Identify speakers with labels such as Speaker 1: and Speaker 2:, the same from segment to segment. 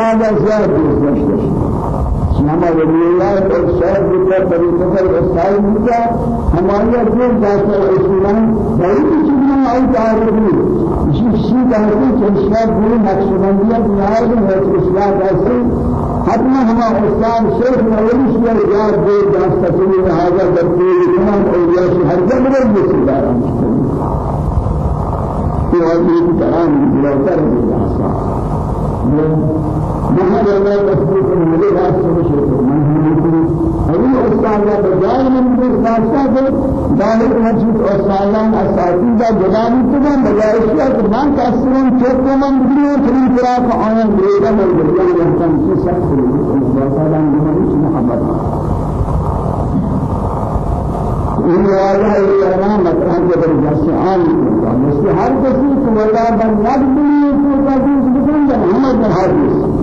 Speaker 1: زیاد دوست داشته شما ولی الله ارشاد بکر طریقه استاد بکر ہماری اپنے داشت اسلام بڑی چیزیں آئی تعارف اسی چیز داشت کہ اسلام پوری نقشبندیت نهایت ہے اسلام ایسے حتما ہم اسلام شیخ نوری سے یاد دے داشت تسلی هذا درپور تمام اولیاء سے ہر جگہ میں یہ داران یہ واجب کی طرح بلاوتر جگہ تصدیق ملے بات سمجھ شروع من ابھی استاد کا بجائے من سے داخل مسجد اساتذہ جدانی تو بجائے اس کا من تاثرن چوک من چنین طرح کا آیا گریگا من یہاں سے سخت ہے سالان میں محبت این والا ایران مطرح عام ہے مثل ہر کسی کو ولا بن نہ دنیا کو کا دوسرے بندہ محمد حافظ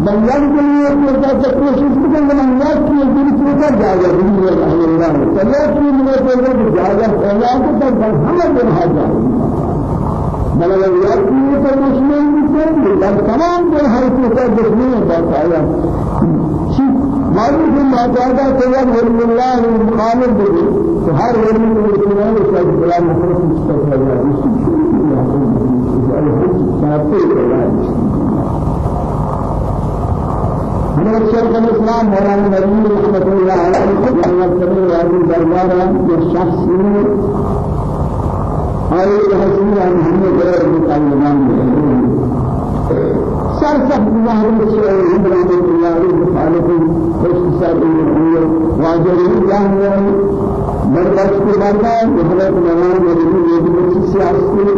Speaker 1: من يجب أن يكون تكوشش بكم من يكفي الجنس بكم جاجة بني الله الله فليكفي من يكون جاجة الله كتب محمد بن هذا بل لو يكفي تكوشش بكم لم تمام بن هذا كتب بسمه بقايا شيء معلوم في مقاعدة كذا ولي الله المخالف به فهر ولي الله يشهد بلا مخلص مستقبل هذا الشيء حضرت شیخ الإسلام مولانا نبی رحمت اللہ علیہ جنت کرے واجب دربار کے شخص نے اور حسین محمد غیر متعلمان سر سب ظاہر سے ابراہیم اللہ مخالف اختصار الأمور. واجب جان برداشت کے بعد حضرت مولانا نبی یہ سیاسی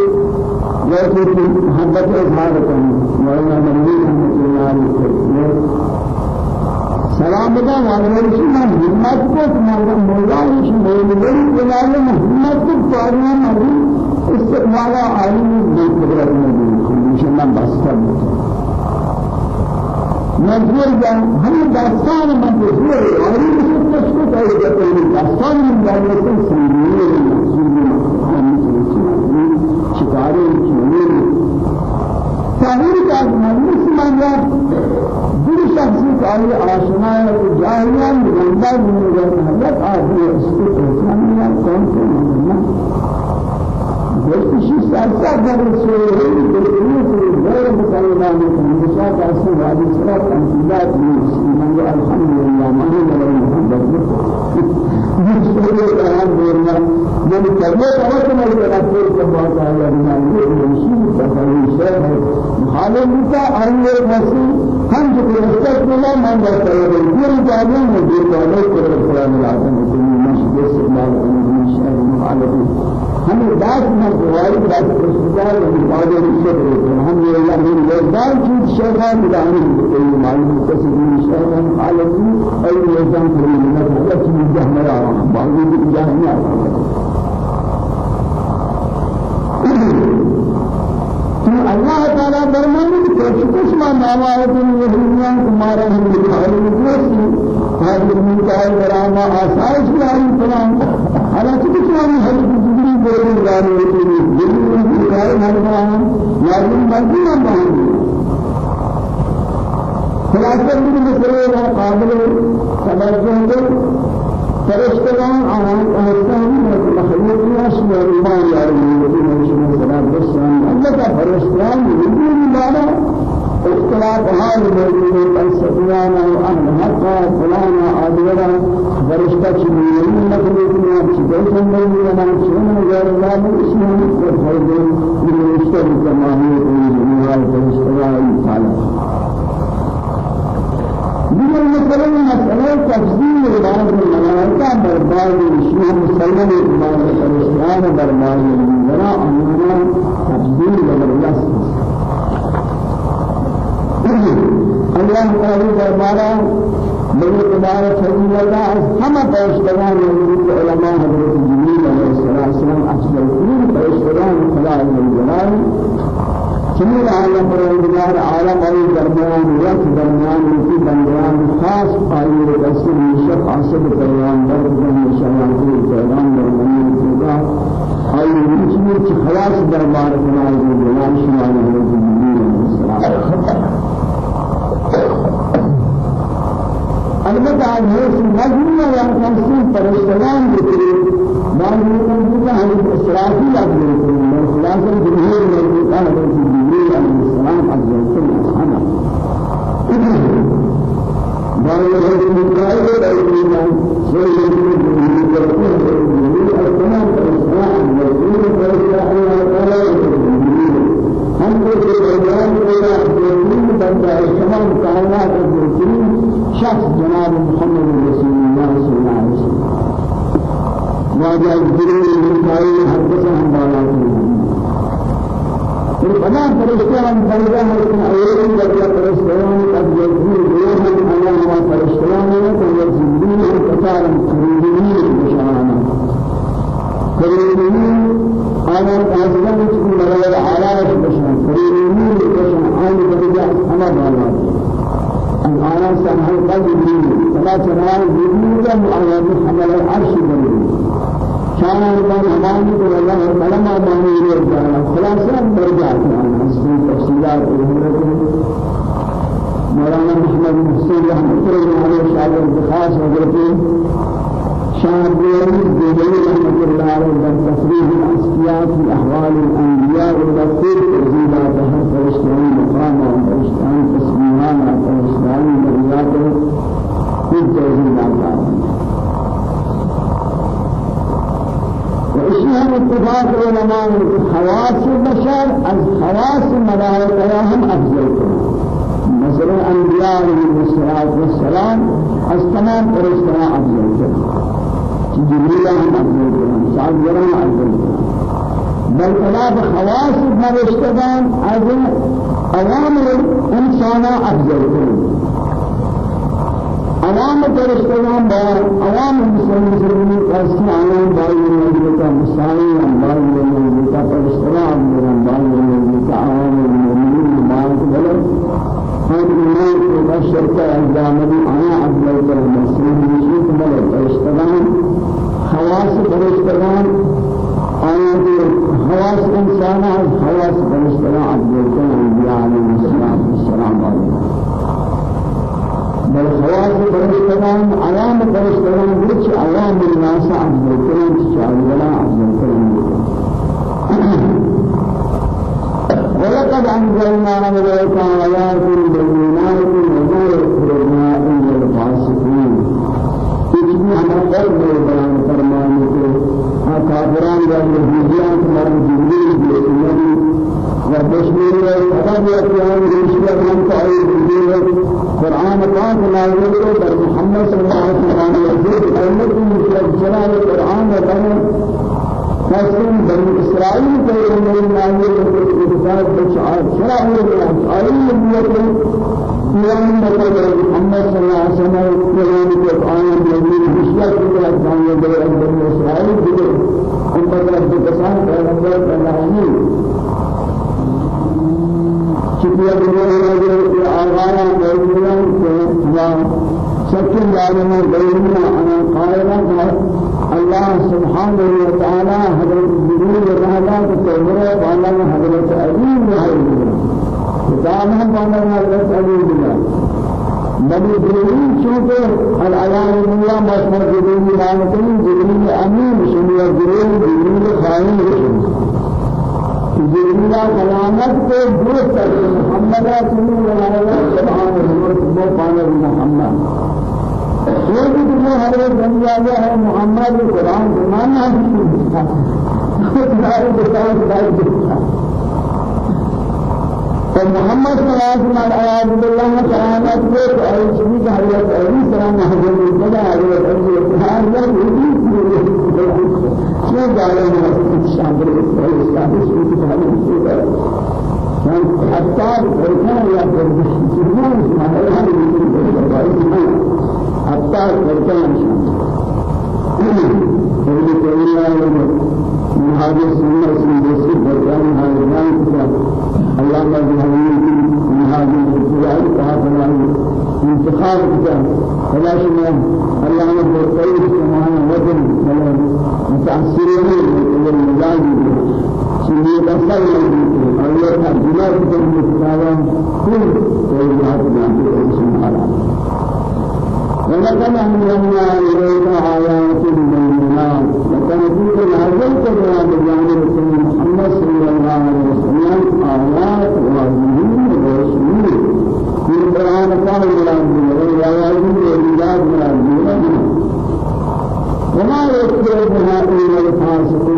Speaker 1: ویسے محبت اظہار کرنا مولانا نبی رحمت اللہ علیہ سلام بدا وأنا شما همت کو تمہارا مولا شما میری جلال همت کو پارنا مری استقبال عالم بے قدرت میں شما بس کر مجبور جان ہم داستان مجبور. اور اس کو کچھ کو کہے جاتے ہیں داستان میں جانے سے ہم شکارے چونے تاہیر کا مجلس من شخصی کاری آشنا ہے تو جاہلیان بندہ بننے گئے حضرت آدھی اس کو پہچاننا کون سے ماننا جیسے سرسا در سوئے بلکلی سے غیر مسلمان ہمیشہ کیسے واجب سرا تنسیلات من الحمدللہ مانے لگے محبت مشکل قرآن دینا من کب بات آیا بنا یہ مشکل تفاہیم ہے معلوم ہے ان مسیح ہم جو رسالت ملا من بسر دیر جانے میں دیر جانے کو رسالت لازم ہے کہ مشکل سے مال ان شاء الله ہمیں داد میں دعائی داد رسال مقابلے سے کرتے ہیں ہم یہ اللہ نے یزدان چیز شیطان بدانے کو معلوم کسی ان شاء الله عالم اور یزدان کرے نہ اللہ کی جہنم آ باقی کی جہنم اللہ تعالی فرمانے کہ کچھ ما نامہ ہے کہ یہ دنیا تمہارا ہم دکھائے نہیں حاضر من کا کراما آسائش لائی تمام حالانکہ کچھ ما ہے جبری بولنے والے ہوتے ہیں جبری دکھائے ہم لازم مرضی نہ باندھ خلاصہ بھی مسئلے قابل توجہ فرشتگان آن آسان مخلوق نشم و ایمان نبی نشم سلام بسلام البته فرشتگان نبی بالا اختلاف حال موجود فلسفیان و أهل حقا فلانا آدورا فرشتہ چنین مخلوق نام چیزیں زندگی نام چیزیں غیر اللہ اسم و فرد من رشتہ تمامی دنیا فرشتگان تعالی دیگر مسئلہ مسئلہ تفصیل بعض الملائکہ برباد شیخ مسلم بعض فرشتان برباد المنزلہ عموما تفصیل زبردست اللہ تعالی دربارہ میرے قدار فضیل اللہ از ہم پیشتگان حضرت علماء حضرت جمیل علیہ السلام افضل ترین پیشتگان خدا علیہ جميل عالم پروردگار عالم ای درمیان وقت درمیان کی بندیان خاص پایی رسول عاشق پیغام در جمع شیاطین پیغام در زمین خدا ای رسول خلاص دربار کنار جلال شمال حضرت جبريل السلام الناس مجموعة وانسان فرشتان بكري ما يمكن أن يكون إسرائيل أفضل من خلاص الجمهور من الله جبريل عليه السلام أفضل من أصحابه ما يمكن أن يكون أيضا سيد الجمهور التمام الإسلام والدين والإسلام هم کو بیان کیا دین بندہ تمام کائنات کے شخص جناب محمد رسول الله صلى الله عليه وسلم. واجه الجرير المكائي حدث عن بالاته تمام فرشتان بلغا من أولين بلغا فرشتان قد يجري بيوم الله فرشتان وتنزلين كتارا كريمين بشعانا كريمين أنا أزلت من ملائكة علاج بشر كريمين بشر أنا بدي أنا بالا أن أنا سمع القلب فلا سمع الجبين وأنا حمل العرش بني كان الله أمامي الله فلما أمامي رجعنا خلاصة برجعت أنا أسمع تفصيلات مولانا محمد حسين رحمة الله عليه شعب الخاص وجرته شاهد بيومي رحمة الله عليه تصريح الأسفياء في أحوال الأنبياء والرسول فرشتان مقاما فرشتان تسميهانا فرشتان وإشياء اتفاق علماء حواس البشر الحواس ملائكة هم أفضل مثلا أنبياء عليه الصلاة والسلام التمام فرشتان أفضل جبريل هم أفضل كلام سعد ورم أفضل بل خلاف خواص فرشتگان از عوام الإنسان أفضل كلام عوام فرشتگان با عوام مسلمین کسی آنان باید نزدیک مسائل باید نزدیک فرشتگان باید نزدیک عوام المؤمنین باید بلد هذا الإيمان في الشركة الجامعي أنا عبد الله المسلم يشوف بلد فرشتگان خواص فرشتگان آیا کہ خواص انسان ہے خواص فرشتگان عبد الله انبیاء علیہ السلام السلام علیکم بل خواص فرشتگان عوام فرشتگان بچ عوام الناس عزل کرن شاعرنا عزل کرن ولقد أنزلنا إليك آيات بينات وما يكفرنا إلا الفاسقين إجمع القلب والبيان فرمانك كافران واليهوديان كمان جبريل بالإيمان وبشمير الأدب والقيام بالشباب من تعيد بالإيمان قرآن پاک نازل کرو در محمد صلی اللہ علیہ وسلم یہ امت کی مطلب جلال قرآن کا بنی قسم بنی اسرائیل کے أمر نازل کرو اتفاق بشعار شرائع القرآن علی نبیت قرآن مطلب محمد صلی اللہ علیہ وسلم کے لیے قرآن قرآن نبی کی کے جانے دے بنی اسرائیل کے لیے ان امت رب کے قسم ہے اللہ کی کہ یہ آغانا موجودان کے سكن يعلم بيننا أنا قائلا الله سبحانه وتعالى حضرت جبريل رحمة الله وعلى حضرت أبي وحيد كتابهم وعلى حضرت أبي الله نبي جبريل چونکہ العیان اللہ مسمر جبريل مانتنی جبريل امین شمیع جبريل جبريل خائن رسول جبريل کلامت کو درست کرتے محمد رسول اللہ سبحانه وتعالى محمد یہ بھی تمہیں حضرت بن گیا ہے محمد قرآن زمانہ تمہارے بتاؤ بتاؤ تو محمد صلی اللہ علیہ وسلم کرامت کو اے شبی حضرت علی سلام حضرت بلا حضرت علی اتحاد یا یہی کیوں جارے ہیں؟ شامل اسلام کی تعلیم حتى الإنسان يأخذ بالسجون ما هي هذه حتى الإنسان فإذا كان من هذه السنة سنة بركان هذا الكتاب الله ما من هذه الكتاب فهذا انتخاب كتاب فلا شيء الله ما بركان سمعنا وجن متأثرين من الله سيدي بسال الله أرجلا كتب مستوى كل وجهات جانب الإنسان ولكن أهلنا إليك آيات بينات وكان فيك العزل كبرى بجانب رسول محمد صلى الله عليه وسلم آيات وعزيزين ورسولين في القرآن قال الله ويعلم الإنجاز من الدين وما يكتب هؤلاء الفاسقين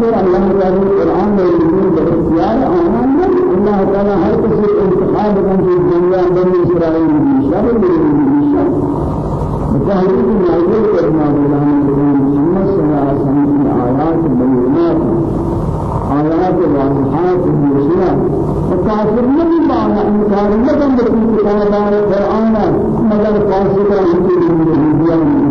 Speaker 1: كثير الله تعالى القرآن يقول باختيار آمن الله تعالى هر كسي انتخاب كان في الدنيا بني إسرائيل من شر من شر؟ بتحريك المعجل كما بلان بلان محمد صلى الله عليه وسلم في آيات البينات آيات الواضحات المرسلة وكافر نبي معنا انكار لكم بكم كتابا القرآن مدى القاسطة انتو من الهديان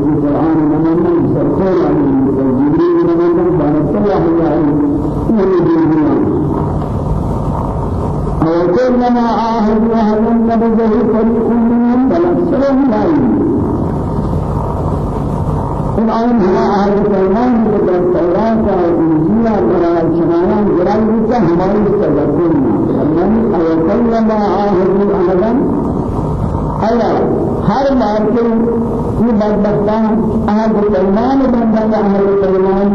Speaker 1: وكلما عاهد أهلا نبذه فريق منهم بل أكثرهم لا يؤمنون قرآن هما عهد فرمان بقدر توراة والإنجيل وقراءة شمالان جرائي بك هماري تذكر يعني وكلما عاهد أهلا ألا هر مرتين في بدبختان أهد فرمان بندن أهد فرمان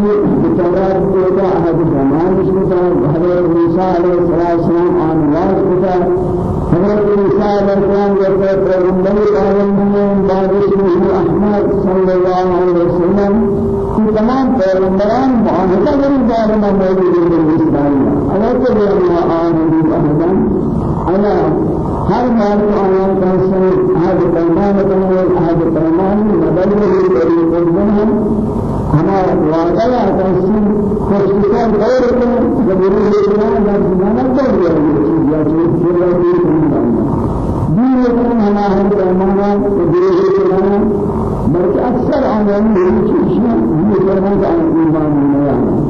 Speaker 1: یہ تورات کو آج زمان میں حضرت عیسی علیہ السلام آن واس کو حضرت عیسی علیہ السلام کے پیغمبر عالم بعد اسمه احمد صلی اللہ علیہ وسلم. کی تمام پیغمبران معاہدہ کری دار میں موجود اسرائیل اگر تو یہ آمین احدن أنا ہر مال کو آیان کا سن احد پیمان کرنے احد پیمان بدل میں ہمارا وعدہ ہے کہ خوشبخار غیر کو ضروری ہے کہ ہم زمانہ کو دیا یہ چیز یا چیز جو ہے دین يكون هنا هم كمان وديه كمان بلکہ اکثر آنان یہ چیزیں یہ فرمان کا ایمان نہیں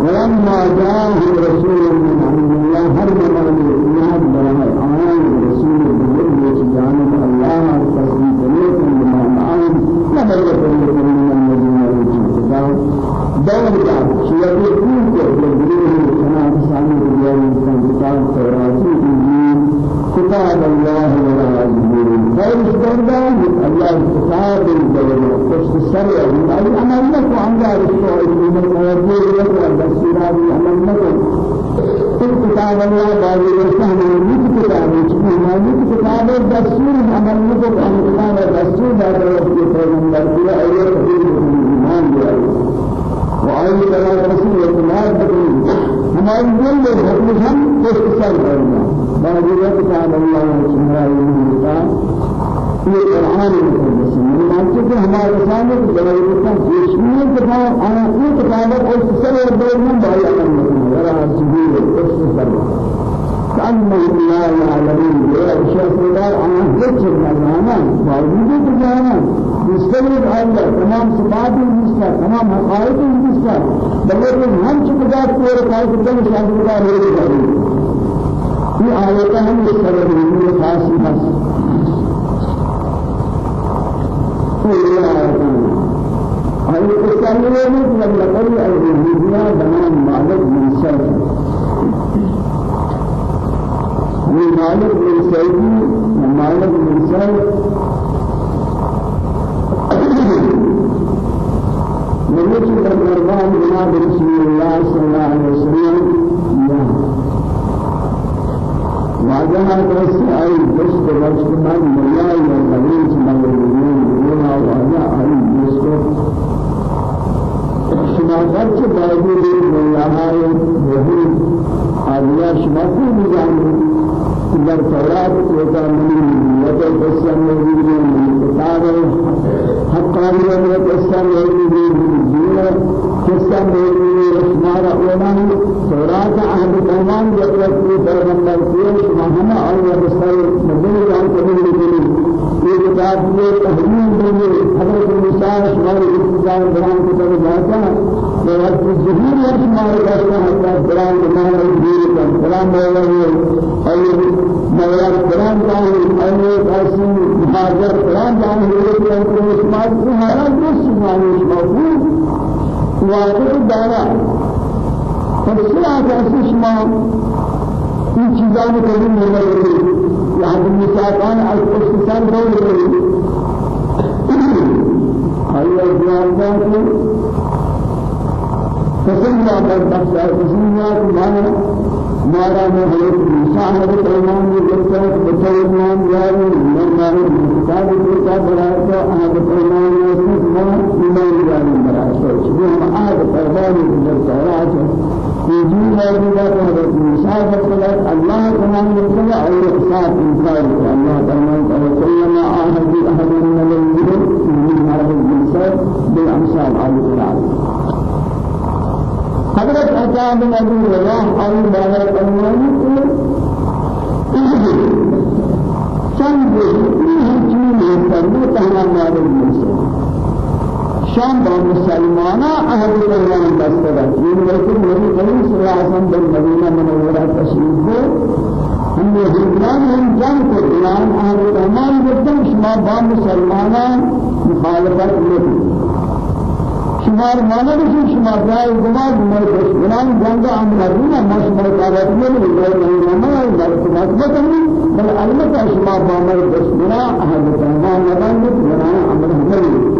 Speaker 1: ولما جاءه رسول من عند الله هر من دور جاء شيئا يكون كذلك كما تسامح الله كتاب التوراة كتاب الله يجبرون خير استرداد الله كتاب الجبر قصد السرع أي أمل لك عن ذلك الشعور من الموضوع لك والبسيرات أمل لك كل كتاب الله بعد الإسلام يملك كتاب ما يملك كتاب الدستور أمل لك عن كتاب الدستور بعد الوقت پیغمبر کیا ایت تبیر ایمان دیا وآئی بلا رسول اعتماد بکنی ہماری دل میں حکم ہم سر کرنا باوجود كتاب الله. سبحانه وتعالى في القرآن المقدس. من منطق ہمارے سامنے جواب کا جسمی کتاب أنا یہ کتاب اور سر دور میں بایا کرنا ورا سبیل السر كأنه لا يعلمون. يا شيخ دار أنا ذكر مرانا باوجود كتابنا مستمر الله تمام صفات المسلم تمام حقائق المسلم بل هم كتاب پورے کار کرتے ہیں شاید کتاب في آية هم السبب من خاص بس في آية آية الثانية من لقل الرهيبية بنام مالك من سيد من مالك من سيد مالك من سيد من يجب القربان بناب رسول الله صلى الله عليه وسلم. واجهة بس أي بس بس من مياه والقبيل من الدين ولا واجهة أي بس شما خرچ باوجود ملاهای وہی آدیا شما کو بجانو در تورات کوتا منی لگے قصہ موجود ہے کتاب حقانیت میں قصہ موجود ہے دین قصہ موجود ہے شمارا علماء تورات عهد الأمان جبرت في پیغمبر شما ہم اور بسر مدنی جان کبھی نہیں یہ کتاب میں تحریم دیں حضرت موسی شمار ابتداء بیان کو جاتا ہے وقت الظهور يسمع الأسماء حتى السلام بمان الدين السلام عليه أي مولا السلام جانه أي قاسم مهاجر السلام جانه يقول أن اسمع هذا بس ما يسمعه واقع الدارا فالسلام اسمع این چیزان کو رہی ہے یہاں بھی مساقان از اختصار دور رہی ہے آیا جواب فسنجا بدبخت ہے فسنجا تمہارا مارا میں حضرت موسیٰ حضرت ایمان ہے کہ بچہ ایمان جاری من مارے کتاب کو بڑھایا تو حضرت ایمان ہے یہ جو ہے کہ حضرت موسیٰ حضرت اللہ تمام نے اور ساتھ انکار کیا اللہ تعالی نے کلمہ آہد احد من الذين من هذا الانسان بالامثال على القران حضرت عطا بن ابي رواح باہر فرمانی کہ چند چیز کرنے تہنا معلوم نہیں شام با مسلمانا اہل ایمان دستہ یہ لیکن نبی کریم صلی اللہ علیہ وسلم در مدینہ منورہ تشریف کو ہم نے حکمان ہم جنگ کو اعلان اہل ایمان بدن شما با مسلمانا مخالفت نہیں شمار مانا بشي شمار جائے گمار بمار کش بنام جانگا عمل حدینا ما شمار قابط نہیں ناما ہے بلکہ مطبت نہیں بل علمتا شمار بامر کش بنا احد تنمان نبان بنا عمل حدینا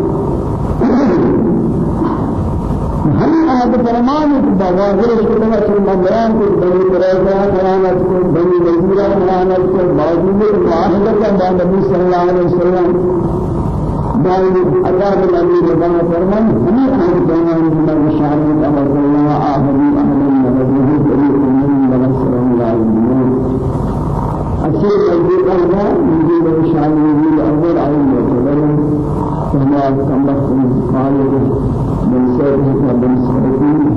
Speaker 1: ہم آد فرمان کی بازار کو تمام سلمان کو بنی قریظہ فرانت کو بنی وزیرہ فرانت کو باوجود معاہدہ کا نبی صلی اللہ علیہ وسلم دائم عذاب النبي ربنا فرمان ہمیں آد فرمان کی بشارت أمر اللہ آخری أمر النبی جلیل من ونصر الله الدين أشياء الذي قالها من دون بشارت الأول عليه وسلم كما كما قال من سيره ومن سيره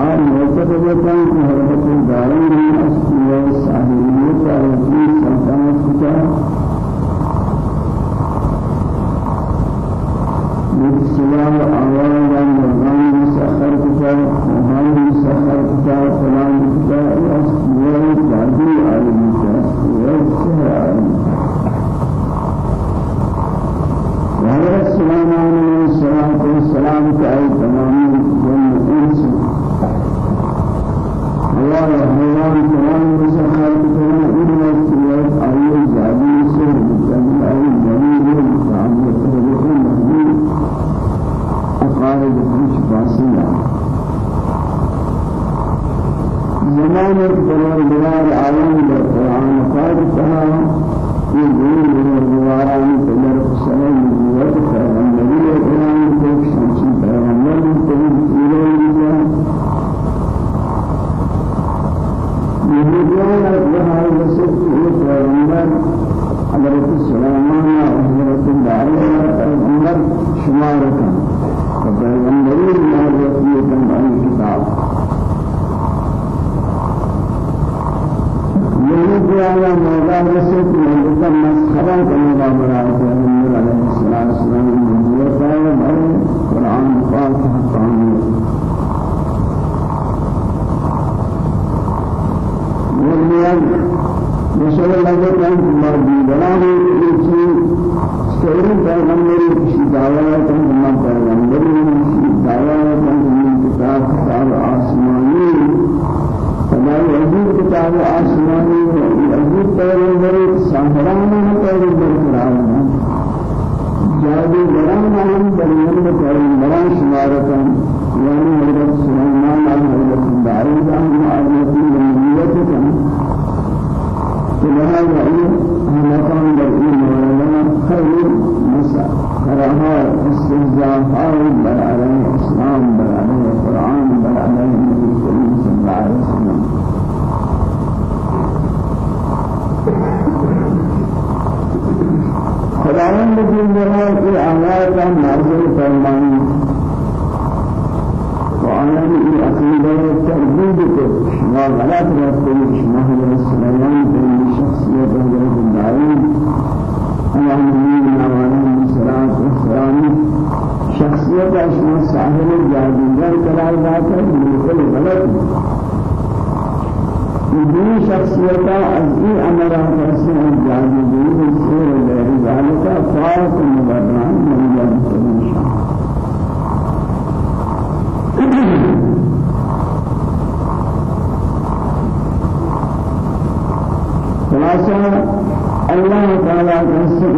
Speaker 1: آن وقت بودن که هر کسی دارند از سیاست آدمیت آرزو Allah'a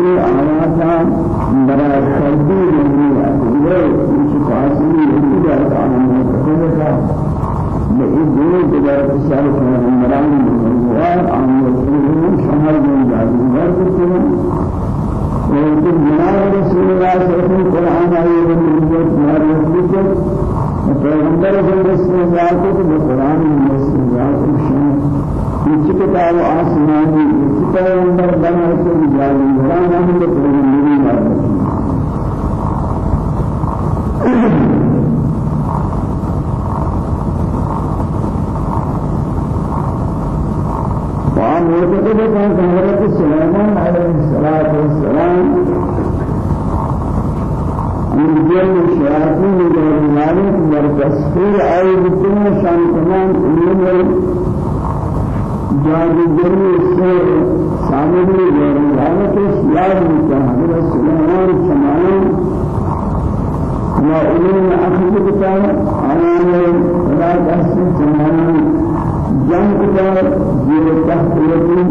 Speaker 1: وعن وجدت حضرت سليمان عليه الصلاة والسلام من جل الشياطين والمالك والتسخير أي بكل شان تمام علم جادوگری سے سامنے غیرت یاد ہوتا ہے حضرت سلیمان سمان و علم اخذ کتاب آیان خدا دست سمان جنگ کتاب زیر تحت یقین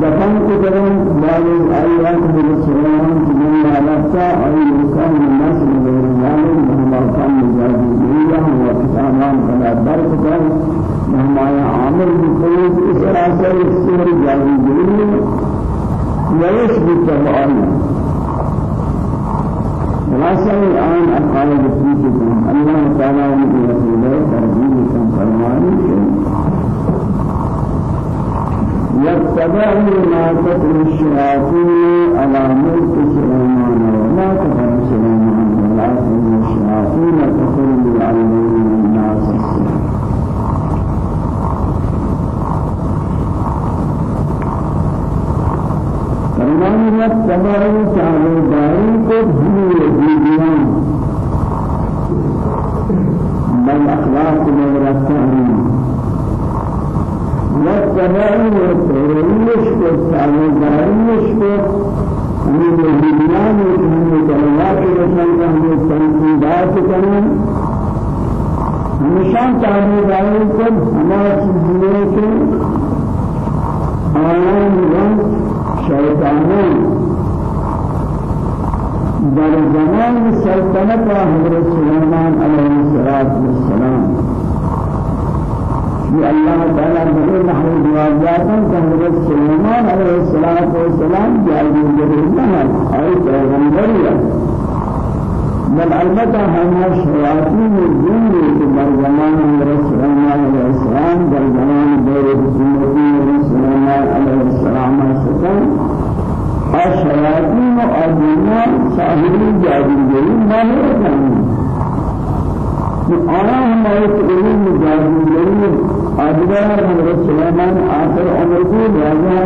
Speaker 1: دفن کو کریں بالغ آیات من سلام من علاقہ أي مكان الناس من غير ذلك مهما كان مجازية وكتامان فلا بركة مهما عامل بقلوب إسراسل السر جازية ويثبت معنا خلاصة الآن أقال بسيطكم الله تعالى ورسوله يتبعوا ما تتلو الشياطين على ملك سليمان وما كفر سليمان ولكن الشياطين كفروا يعلمون الناس. السحر فرمان يتبعوا تعالى دارين کو بھی بل أخلاق من رسائل والتبعي والتوريش والتعويضاريش من الدنيان ومن كلمات رسول الله تنقيدات كمان نشان تعويضاري كم هما چیزیں کہ آیان رنگ شیطانان در زمان سلطنت حضرت سلیمان علیہ السلام في الله تعالى بغير نحو جواباتاً كهذا سليمان عليه الصلاة والسلام جاء الله أي پیغمبرية بل البته هما شياطين الجن في زمان سليمان عليه السلام در زمان دور سنتي سليمان عليه السلام سكن الشياطين والجن صاحب جاهلين ما هو آیا ہمارے علم جادوگری آدھگار حضرت سلیمان آخر عمر کو لہذا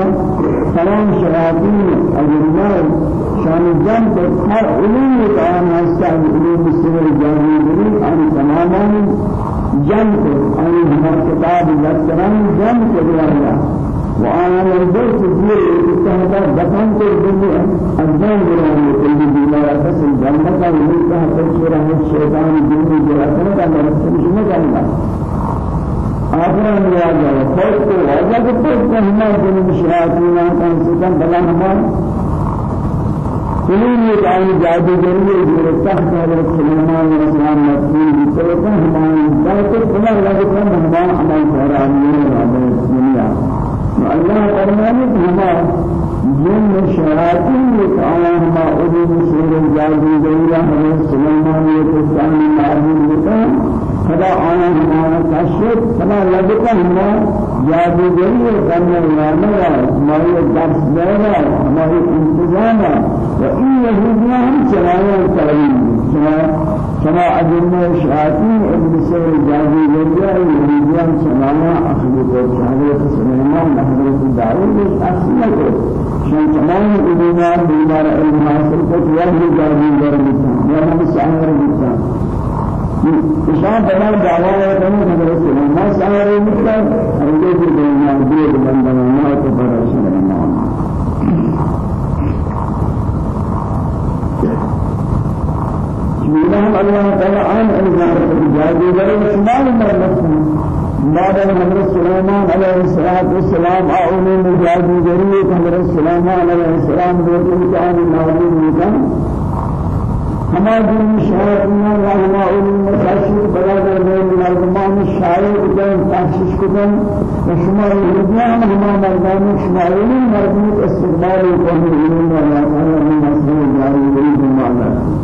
Speaker 1: تمام شیاطین اجنبار شان جن ہر علوم کام ہستا علوم سر جانی بری آن تماما جن کو آن ہمار کتاب یکران جن دیا وأنا منظر تسير تهدى دفن الدنيا. أجان جرام كل دينا بس الجنة. كان يلقى تشير عن الشيطان الدنيا جرام. كان مرسل شنو كان آخر خود کو واجہ کو خود ہمیں جن شیاطین کان سکن بلا کلی یہ کہیں جادو گری جو تحت حضرت سلیمان علیہ السلام مسیح کی طرف ہمارے ذات بلا لگے ہم ہمارا عمل سارا امیر الله فرمانه هما جن شياطين يتعاون ما أولي مسير الجاهل جيلا حضرت سليمان يتسان معبود بكا فلا آنا هما تشرف فلا لبكا هما جادوگری کرنے والا ہمارے درس دینا ہمارے انتظام و این یہودیاں ہم چلایا کریں۔ كما أجمع شاطين ابن سير جاهي يرجع يريدان سمانا أخذ حضرت سليمان حضرت داود أصلك شان تمام إبنا بيمار علم حاصل كت وهي جاهي يرجع وهم سعر بيتا إشان تمام دعوة كم حضرت سليمان سعر بيتا أرجو في الدنيا بيد بندنا ما تبرع سليمان بسم الله تعالى عن إنزال الجاهل والإسلام والمسلم بعد حضرت سليمان عليه الصلاة والسلام أعلم الجاهل جريء حضرت سليمان عليه السلام دوتين كان معلوم مكان ہما دین شاعرین رحمہ اللہ تشریف برادر بین مردمان شاعر کن تحشیش کن و شما یهودیان ہما مردان شمالی مردود استقبال کن علم و اللہ تعالی من مسئول جاری بید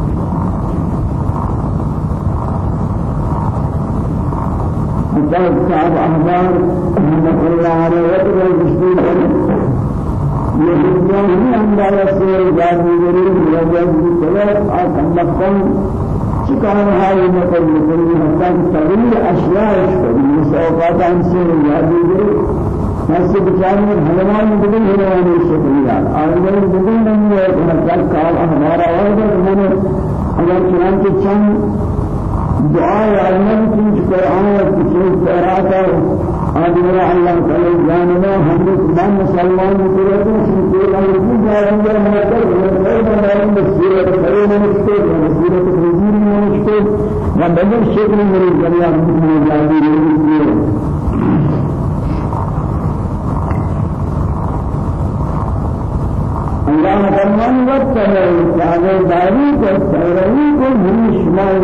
Speaker 1: كتاب صاحب أحبار رحمة الله عليه وقت الجسدين يهوديان هي أنبار السير جاني جرير ملجاز بالثلاث أتمكن شكان هاي مثل مثل حتى تغيير أشياء شكل مساوقات عن سير جاني جرير نفس بچانے بھلوان بدل بھلوان شکریہ آئندہ بدل نہیں ہے کہ ہر کال ہمارا اور میں اگر چنانچہ چند دعاء علم کی قرآن کی قرآن آدمی اللہ تعالی جاننا ہم تمام مسلمان کو رہتے ہیں۔ کہ اللہ کی جانب میں مطلب ہے کہ ہمارے مسیرت کرے نشتے مسیرت وزیر نشتے۔ و جریان میں جاری ہے الله فرمان واتبعوا تعالى داري والتعالي من شمال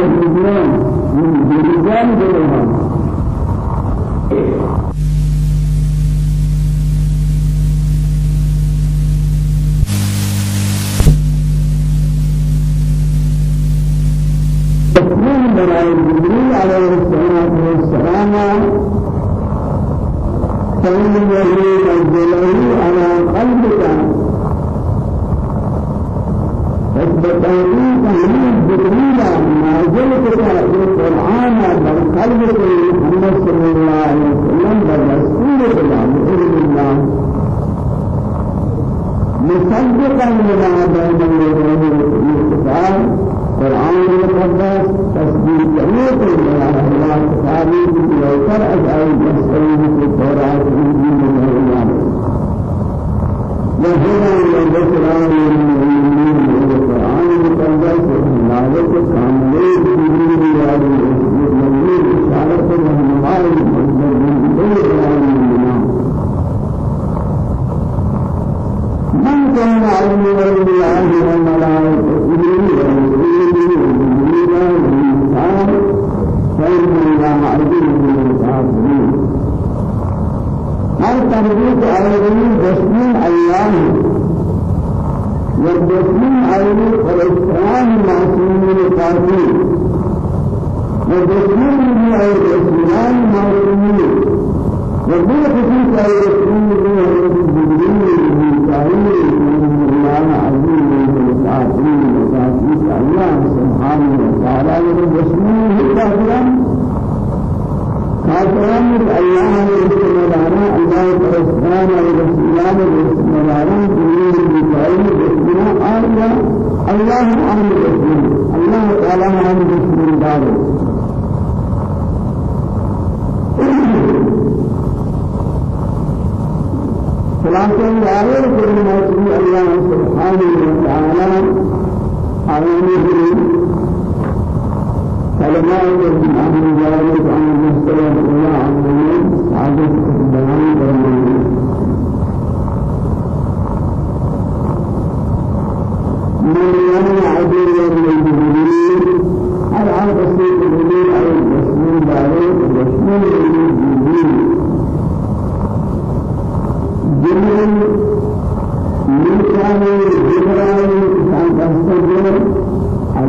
Speaker 1: الله أمر الله تعالى أمر من داره خلاصة الآية كلمة الله سبحانه وتعالى أعلمه فلما يجب أن يجب أن يجب أن يجب أن يجب أن يجب أن يجب من كان يجرى عن أستجر عن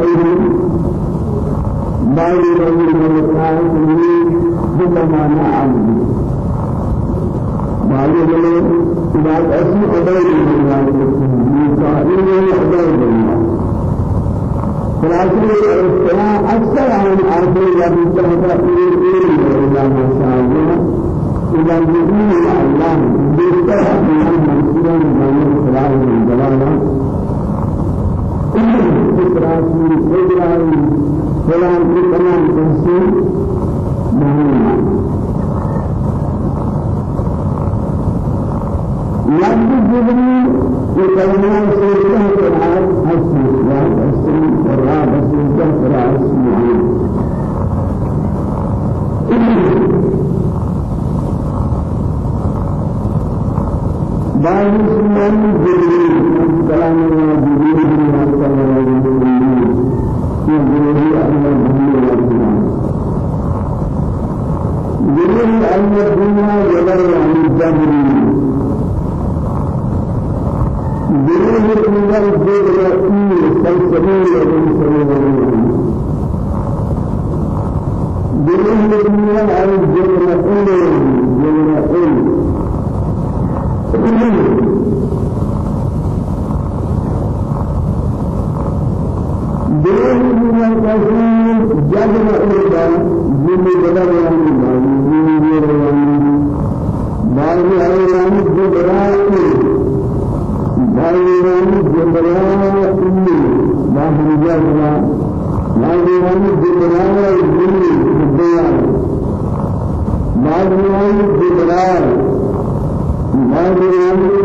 Speaker 1: الاستواء أكثر عن عرض الله تعالى في الإيمان إلى اذا إلى الدين إلى الله بالتحق من المسلم من الإسلام من جلاله كل إسرائيل إسرائيل فلان كلام تنسي مهم لابد جبريل يكلمون سيدنا podemos ver Thank you.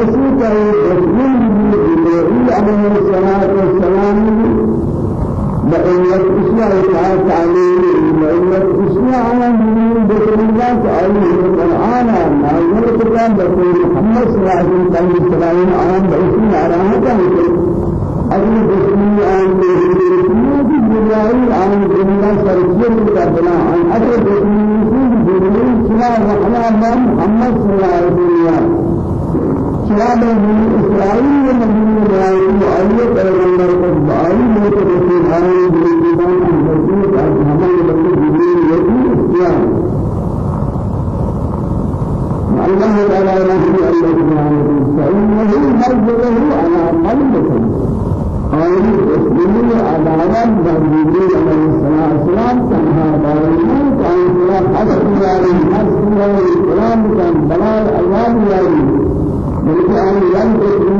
Speaker 1: اسی کا یہ تسلیم بھی علیہ الصلوۃ والسلام بقیت اسماء اطاعت علیہ بقیت اسماء علیہ بقیت اللہ علیہ القرآن معلوم القرآن بقیت محمد صلی اللہ علیہ وسلم عام بحسن عراها تحت أجل بسمی آن بہتر کی جبرائیل آن جنہ سرکیر کا بلا عن أجل بسمی سید جبرائیل صلی اللہ علیہ وسلم محمد صلی اللہ سلام من إسرائيل من إسرائيل وآية پیغمبر کو باری میں تو رسول آئے بالإيمان بالرسول از ہمیں لگے جبریل یکی اسلام الله تعالى رحمه الله سبحانه فإنه مرجله على قلبك آية تسليم عدالة جبريل عليه الصلاة والسلام تنها دارين حسن الله حسن الله الكلام كان بلال الله بلکہ آن لن تکون بطیسی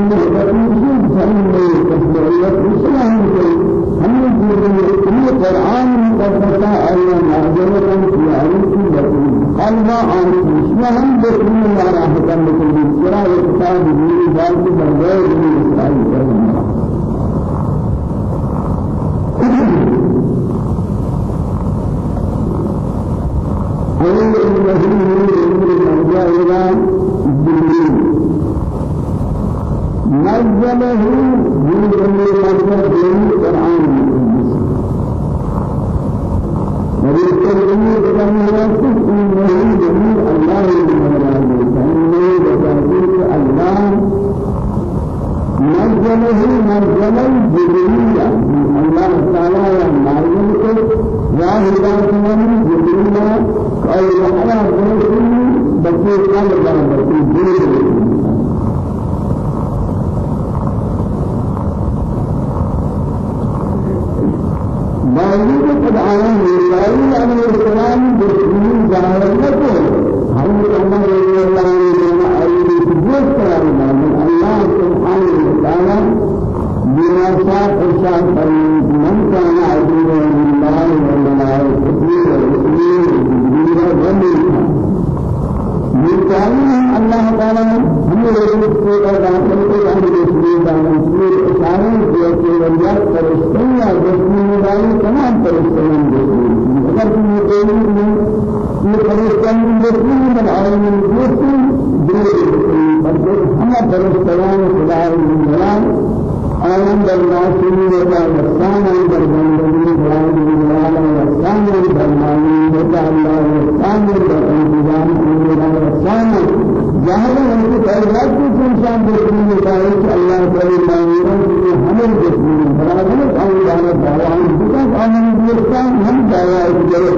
Speaker 1: ہے خیرات کی انسان دیکھنے میں چاہے کہ اللہ تعالی مانگے کہ ہمیں دیکھنے برابر اور جانا دعوا ہے کہ ہم انسان ہم دعوا ہے کہ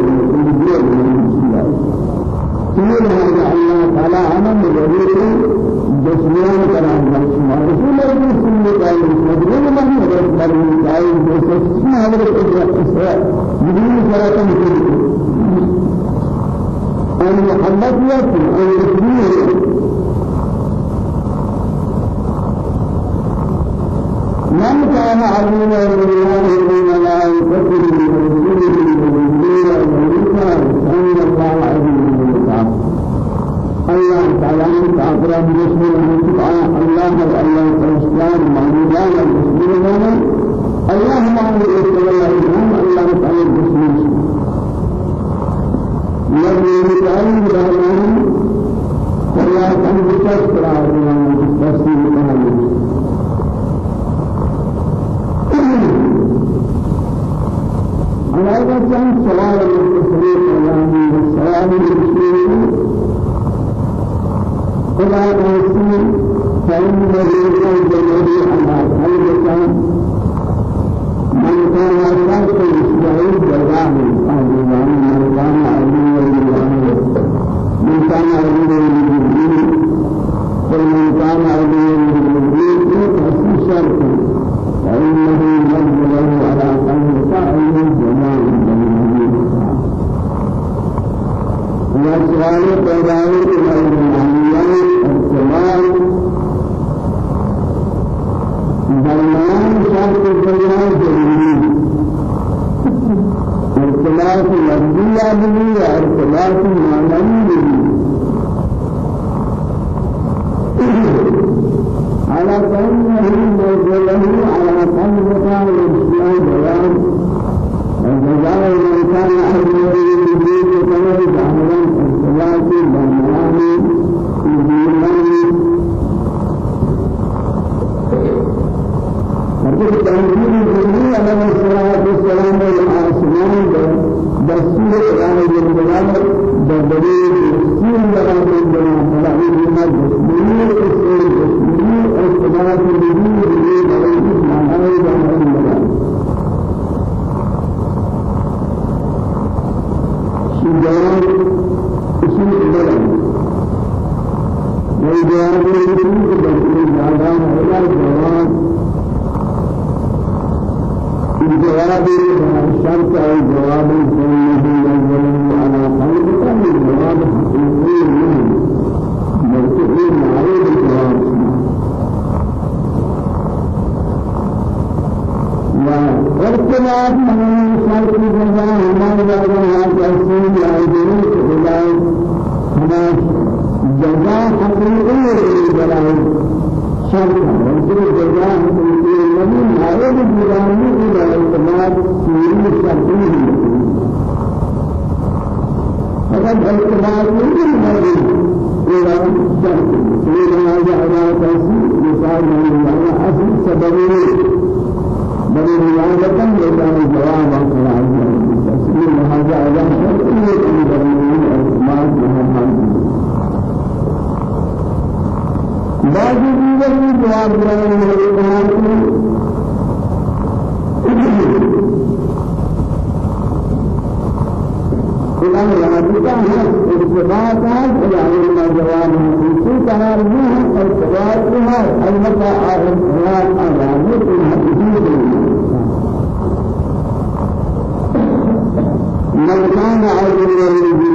Speaker 1: سنين هذا الله تعالى أنا مجرد جسمان كلام رسول الله سنة قال مجرد ما هي مجرد قال قال جسم هذا الإسراء بدون صلاة مجرد أن محمد يأتي أن كان عظيما لله والملائكة والرسول والمؤمنين والملائكة أن الله عظيم الله تعالى تعبر بسم الله الله الله الإسلام معبودان المسلمين الله معبود الله الله تعالى بسم الله الذي يتعلم بالله فلا تنبت اسرار تفسير كلامه على كان سؤال المسلمين كلامه السلام المسلمين خدا ایسی فإن ذلك الجلال على قلبك من كان أشرك إسرائيل جزاه أهلان من كان عدوا لله من كان عدوا لجبريل ومن كان عدوا يا سؤال پیدا ہے درمیان شرط الدنيا ضروري ارتباط لفظية به ارتباط معنوي به جميع جواب دارنا الآن العادة هي ارتباطات العلم جواب في قرار منها ارتباطها المتى آخر حياة أعلامي في الحديث من كان عدوا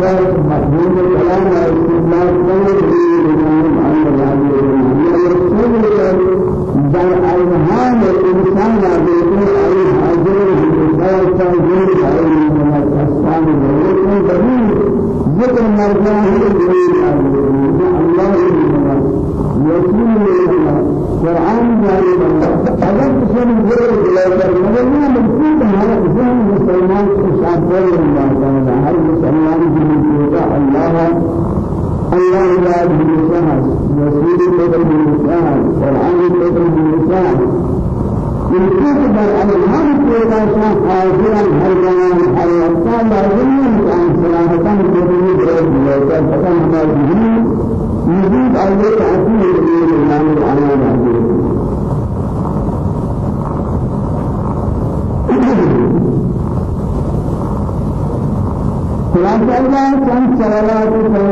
Speaker 1: ذلك مفهوم الكلام چند سوالات کو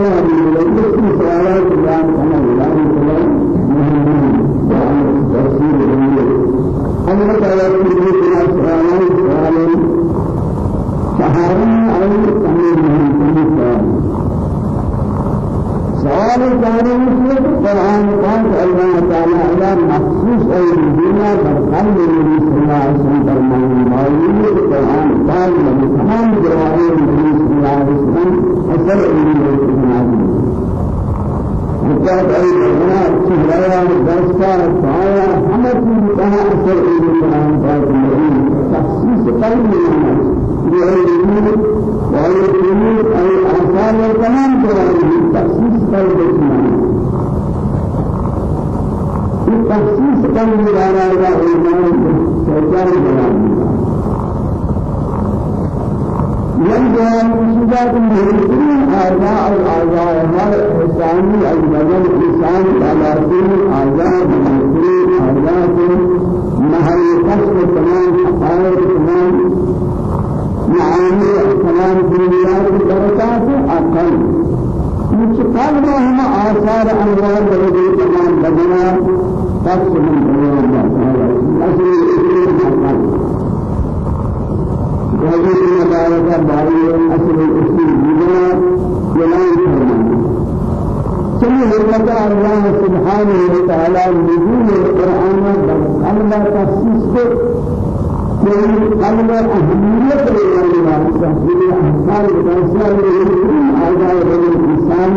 Speaker 1: آثار أنوار درجة تمام بدنا تقسم الدنيا الله أصل الإسلام حقا وهذه المباركة بعيد أصل الإسلام بنا يلان فرمان سمي حرمت الله سبحانه وتعالى نزول القرآن بقلب تخصيص من قلب أهمية الإيمان. تحصيل أحسان الإنسان من أعضاء الإنسان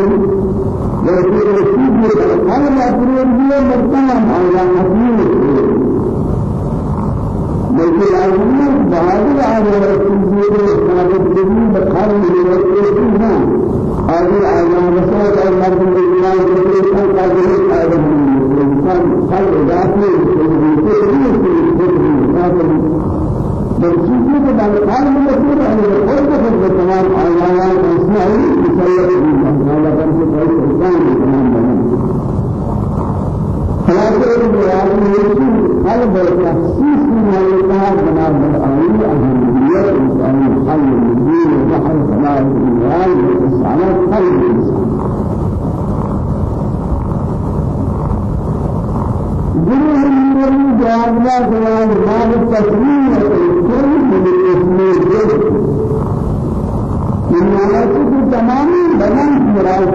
Speaker 1: لكن رسول الله ما أقول بيه مقام على حكيم لكن أقول بعد على رسول الله ثابت به بخار من رسول الله هذه على مسألة المرض بالله رسول الله قادر على الإنسان قال ذاته بالشيء que بعد قال من رسول الله قلت في التمام آيات الله قال كان في الإنسان تمام بنا خلاصة الجواب يقول هل بالتخصيص من الإنسان بنا بالآية أهمية الإنسان حل الدين وبحر صلاة الإيمان والإسعاد قلب الإنسان جنوب من جواب لا جواب ما بالتسليم والكل من الاسم الجد من معناته تمام مراد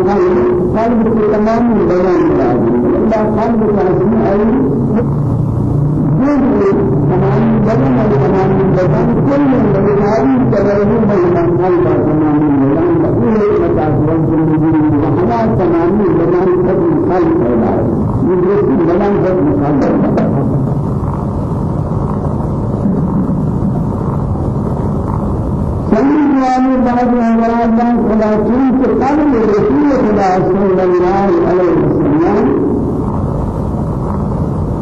Speaker 1: قلب تمام بدن مراد إلا قلب تحسين أي جزء تمام بدن تمام بدن كل من هذه تبين من قلب تمام بدن بقول متعصب من وحنا تمام بدن قلب قلب يدرس بدن قلب قلب بعض الأمراض خلاصين في قلب رسول الله صلى الله عليه وسلم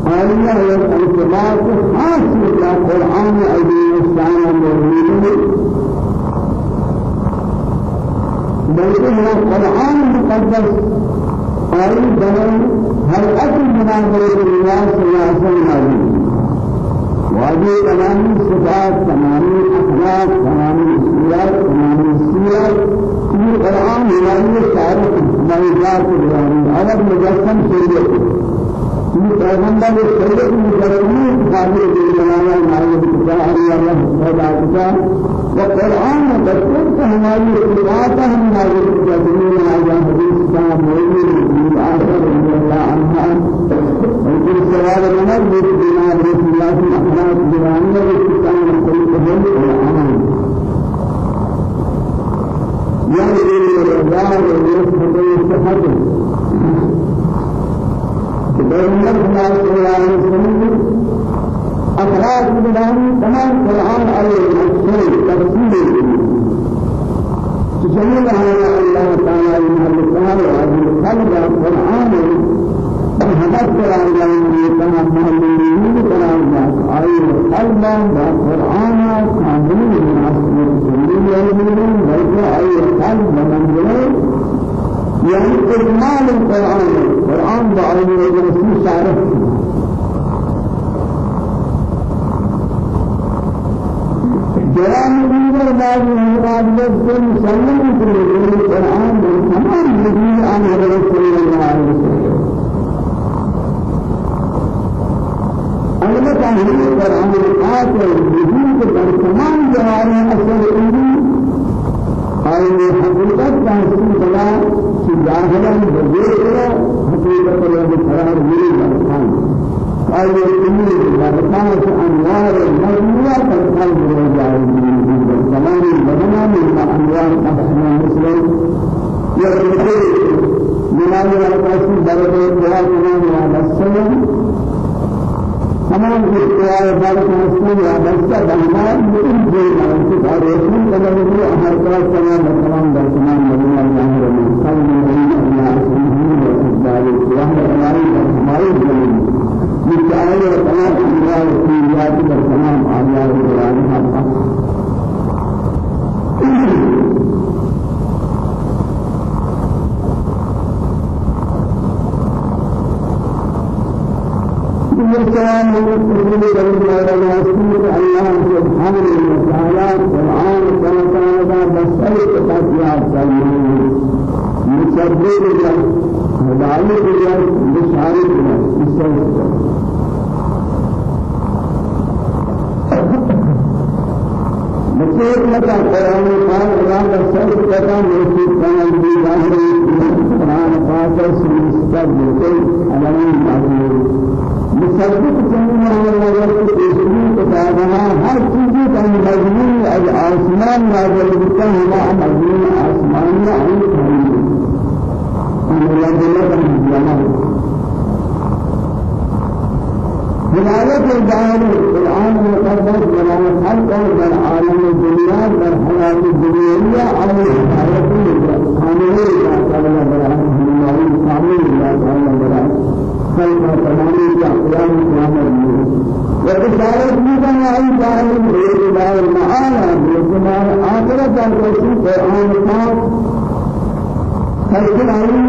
Speaker 1: آية والانتباه خاص إلى القرآن أيدي الإسلام المؤمنين بلکہ وہ قرآن مقدس آئی بنن ہر اصل مناظر اللہ صلی اللہ علیہ وسلم واجب تمام صفات تمام اخلاق تمام سیرات تمام سیرات یہ قرآن ہماری سارے موجودات بیان اور مجسم شریعت یہ پیغمبر شریعت مجرمی قابل بنایا نائب الظاہر اللہ خدا کا وقرآن دستور کا ہماری صفات ہم نائب الجبرین آیا حدیث کا موجود آخر رضی اللہ عنہ وفي سوال من بنا رسول الله في أخلاق جوانية والكتاب القرآن القرآن يعني الرجال والرزق والصحة بين الله عليه وسلم أخراج بدان تمام قرآن عليه المشهور تفسير جميل هذا الله تعالى من القرآن وهذه القلب القرآن حدث قرآن جانب كما محل من قرآن آية القلب والقرآن كامل من أصل الجميل بل آية القلب ومنزله يعني إجمال القرآن القرآن بعين الرسول شارح جرام دينر بعد مراد بس مسلم في القرآن تمام الذين عن حضرت صلى الله عليه وسلم البته القرآن الآخر الذين تمام جوارح أصل الدين آئے حقیقت کا حسن بلا کہ ظاہرا بغیر حقیقت اللہ قرار ملی برکان آئے امید بركات أنوار المجموعة تنقل بالرجال زمان بارك مسلم يا بس بهمان من جيل من تاريخ من كذا هر آسمان قرآن پاک خلق علي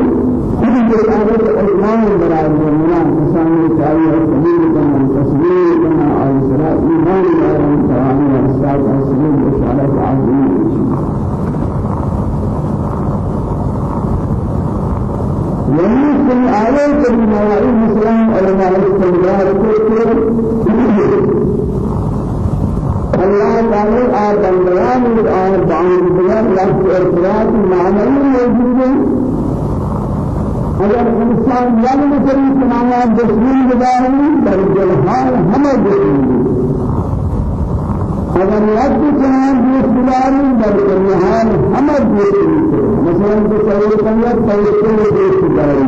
Speaker 1: كل آخر الإسلام برای مومنان کسانی چاہیے سبیل کنا تصویر کنا اور سرا ایمان دارن توانی ارسال اصلی بشارت عظیم ومن آيات المواعيد مسلم علماء الاستمرار كل الله تعالى آدم بيان اور بيان لفظ ارتباط معنوي موجود ہے اگر انسان یعنی کوئی سمایا دشمن گزارنی در حال ہمیں دشمن اگر لفظ جهان دوست بداری در جهان همه دوست مثلا سوال کنید پیسے دوست بداری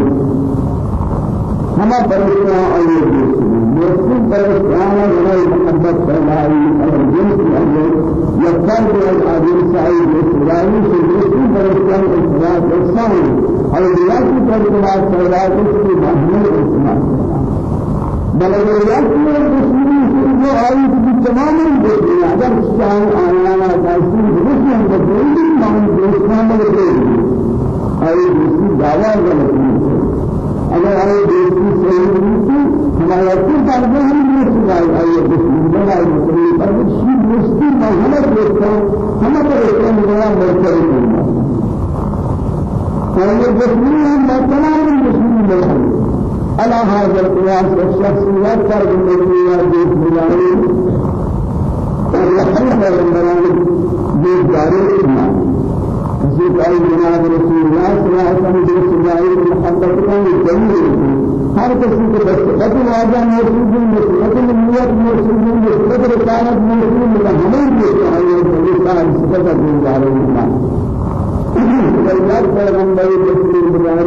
Speaker 1: همه پرستان آیه دوست مسلم پرستان غیر محبت فرمایی اگر جنس اگر یکفر از عادل سعید دوست بداری مسلم پرستان اصلاح احسان اور لفظ پرستان سوال کی محمود احسان بل اگر لفظ جو آئی کی تمام دیکھیں اگر شان آنا تاثیر ہے تو کوئی مان دوستان دے آئی دوستی دعوا غلط اگر آئی دوستی نہیں ہمارا کوئی بات نہیں ہے سنائی دوستی بنا ہے پر شی دوستی مرحلہ دیکھتا ہم پر ایک میرا مرتبہ ہے اور یہ دوستی ہم تمام مسلمان ہیں على هذا القياس الشخص يذكر بالدنيا جيد مجاني ويحرم المراني جيد فسيط أي جناب رسول الله صلى الله عليه وسلم المحبة كان الجميل ہر کسی کو بس واجہ موجود ہے بس نیت موجود ہے بس رسالت موجود ہے ہمیں یہ چاہیے کہ یہ سارا صفات دین دار ہے اللہ پیغمبر رسول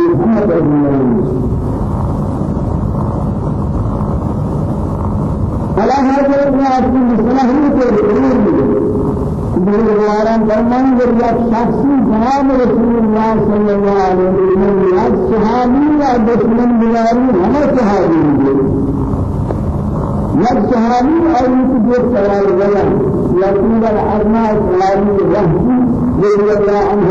Speaker 1: بالواران فرمان ذريات شخصي جناب رسول الله صلى الله عليه وسلم يا صحابي يا دشمن بلاري هم صحابي يا صحابي أو يتجوز سوال ولا يكون الأرماء صحابي رهبي رضي الله عنه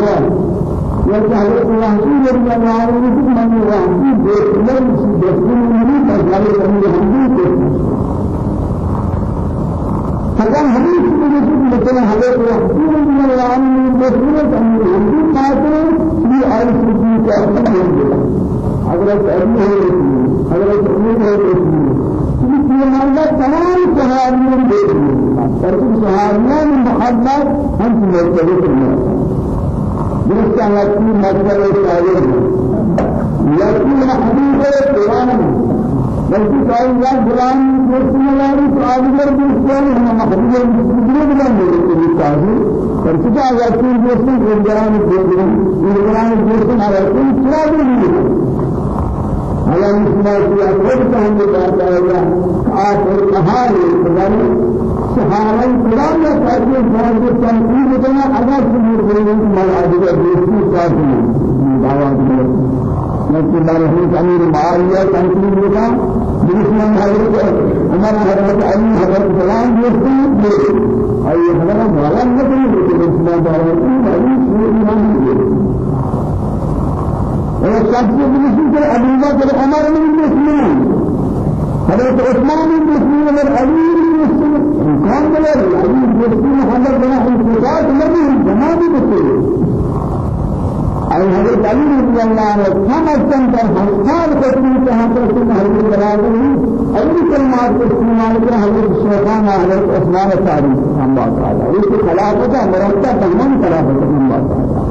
Speaker 1: وحضرت وحشي رضي الله عنه من وحشي دشمن دشمن من فضل الله فكان حديث من مثل هذا الرسول من العالم مسلم أن يهدي قاتل في آل سبيل كأنه حضرت أبي هريرة حضرت أبي هريرة في مالنا تمام صحابيين بيتنا فرق صحابيين محمد هم في مرتبة الناس درست على كل مرتبة الشاعر يأتي حديث القرآن بلکہ کوئی یا غلام تو آدگر دوست ہے ہم مخدوم دوسرے بنا میرے کے کاجی پر کیا یا تین دوست ہیں غلام دوست ہیں غلام ہیں ہمارا کوئی چرا نہیں ہے ہمارا مسلمان کی اکبر کا ہم نے کہا ہے آپ اور کہاں ہے خدا نے صحابہ کرام نے کہا کہ جان تنقید کرنا اگر تم یہ مال آدگر دوستی کاجی دعوت میں لكن بارهم أمير معاوية تنقيب لك بسم حضرت عمر حضرت علي حضرت فلان يفتي أي حضرت فلان يفتي بسم بارهم علي سوري وشخص بسم أبي بكر عمر من المسلمين حضرت عثمان بن مسلم علي بن مسلم كان بلد علي بن مسلم حضرت بن انتقاد نبي زمان بسم أي حضرت علي رضي الله عنه كم أحسن كان حسار كتير كان تسمع حضرت بلاغه أي كلمات استعمال كان حضرت الشيخان حضرت عثمان الثاني الله تعالى إيش خلافة مرتب تمام خلافة الله تعالى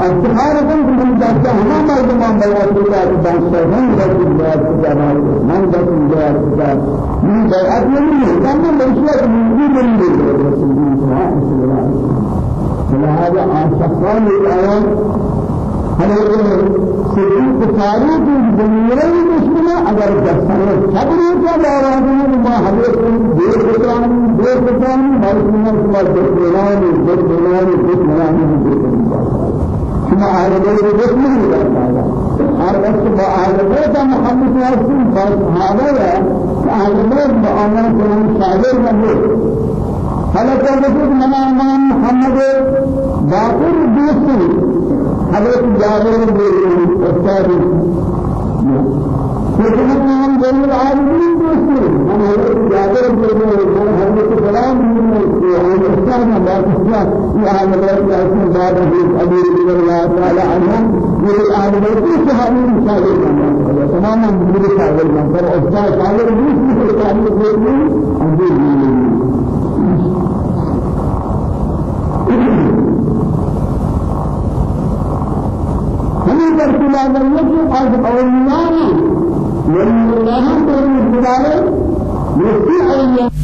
Speaker 1: استخارة من ذلك هما مرضى ما بيعت الله بانسى من ذلك الجهاد الجمال من ذلك الجهاد الجهاد من بيعت من كان من بيشوف من دين من رسول الله صلى الله عليه وسلم فلهذا آسفان الآيات حضرت صدیق فاروق زمینه مشکل اگر دستان صبر دوران ما حضرت دیر بکران دیر بکران مالکنا ما دیر بکران دیر بکران دیر بکران دیر بکران ثم أهل بيت بيت من الله اور بس با أهل بيت محمد رسول الله هذا أهل بيت بأمر كلام شاعر مهور حضرت رسول منا امام محمد باقر دوسری حضرت جابر بن استاد حضرت امام جل العالمین دوسری من حضرت جابر بن حضرت سلام بن استاد باقر أهل بيت اسم باب ابي رضي الله تعالى عنه یہ أهل بيت صحابي شاگرد تمام من شاگرد پر استاد شاگرد دوسری تعلق ہے کرنے کی از اولیاء من الله تعالی بلائے مستحیل